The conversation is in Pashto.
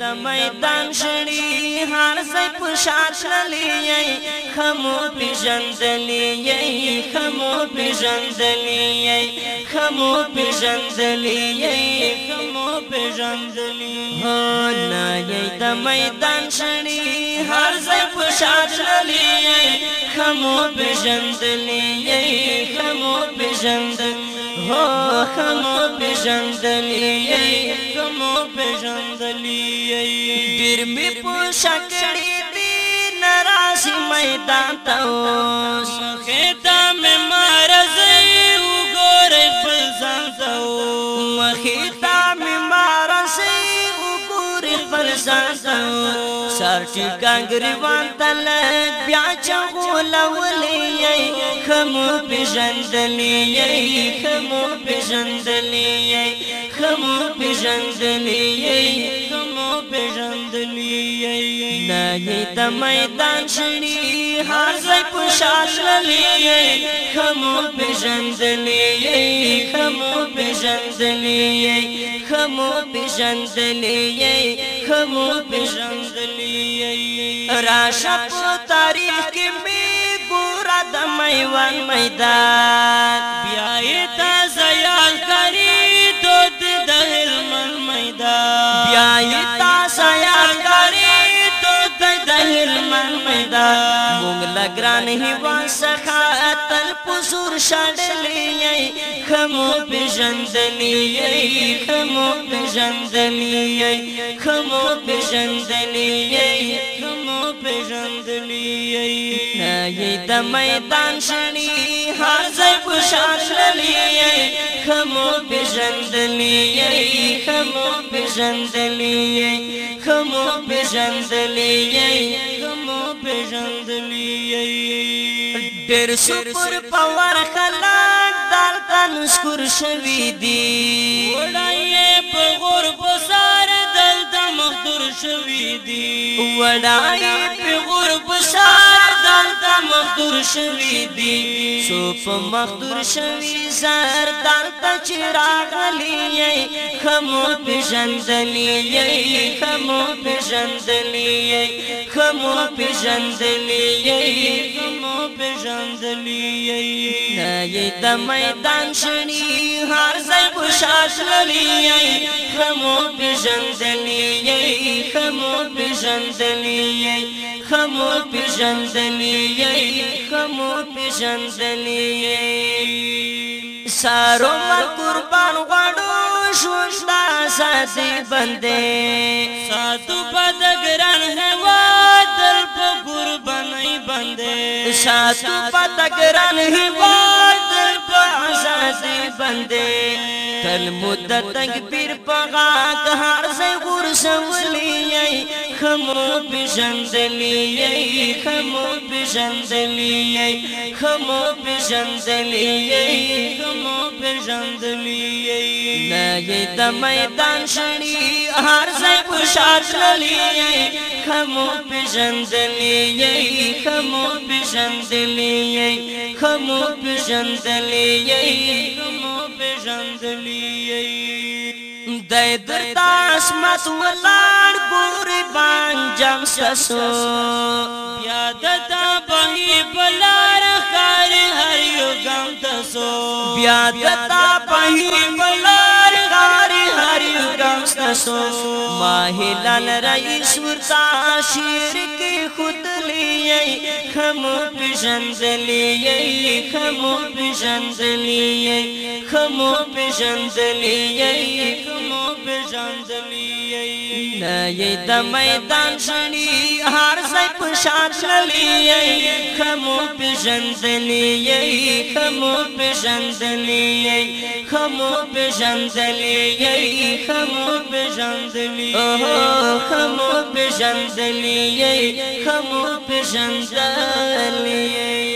د میدان شړی هر څه په شات للی خمو پیژندلی خمو پیژندلی خمو پیژندلی خمو پیژندلی نه د میدان شړی هر څه په شات للی خمو پیژندلی خمو پیژندلی الله خمو پیژندلی خمو پیژندلی ډیر می پوښکړی دی ناراضی میدان ته اوس خدا مې مرز وګور خپل ځان ته اوس خدا مې مرز وګور خپل ځان ته ساټی ګنګریوان تل بیا چغول ولې خم پېژندلې خم پېژندلې خم پېژندلې خم پېژندلې نه د میدان شړې هر ځای په شان لې خمو پېژندلې خمو پېژندلې خمو پېژندلې خمو پېژندلې راشه په تاریخ کې مې ګور د میوان میدان بیا یې تازه دګران هیوا څخه تل پزور شړلې خمو پېژندلې خمو پېژندلې خمو پېژندلې خمو پېژندلې نه د میدان شنی هر ځای خوشاللې خمو پېژندلې خمو پېژندلې خمو پېژندلې شیر شکر پور خلک دالتا نشکر شوی دی وڑای پا غور بسار دالتا مخدور شوی دی وڑای پا غور بسار دالتا مخدور شوی دی سو په مخدور شوی زر دلتا چراغ لیے خمو پیژندلی خمو پیژندلی خمو پیژندلی خمو پیژندلی یې د میدان شنی هر ځای بشاش للی خمو پېژندلی خمو پېژندلی خمو پېژندلی خمو پېژندلی سارو قربان غړو شوشتا ساتي بندې ساتو پد ګران هوا دل په قرباني بندې ساتو پد ګران هوا باندې تل مدت تکبیر پغا هر څه ورسولې خمو پېژندلې خمو پېژندلې خمو پېژندلې خمو پېژندلې نه د میدان شړې هر څه پښاتلې خمو پېژندلې خمو پېژندلې خمو پېژندلې خندلی دای درتا اسمت ولاړ ګور بان جام سسو یاد تا بهي بلار خار هر یو غم تسو یاد تا بهي بلار سو ماہی لال رئیس ورطا شیر کی خود لیئی خم پجند لیئی خم پجند لیئی خم پجند لیئی خم پجند لیئی نئی د میدان شنی هر ځای په شان للی خمو په ژوندلی خمو په ژوندلی خمو په ژوندلی خمو په ژوندلی خمو په ژوندلی خمو په ژوندلی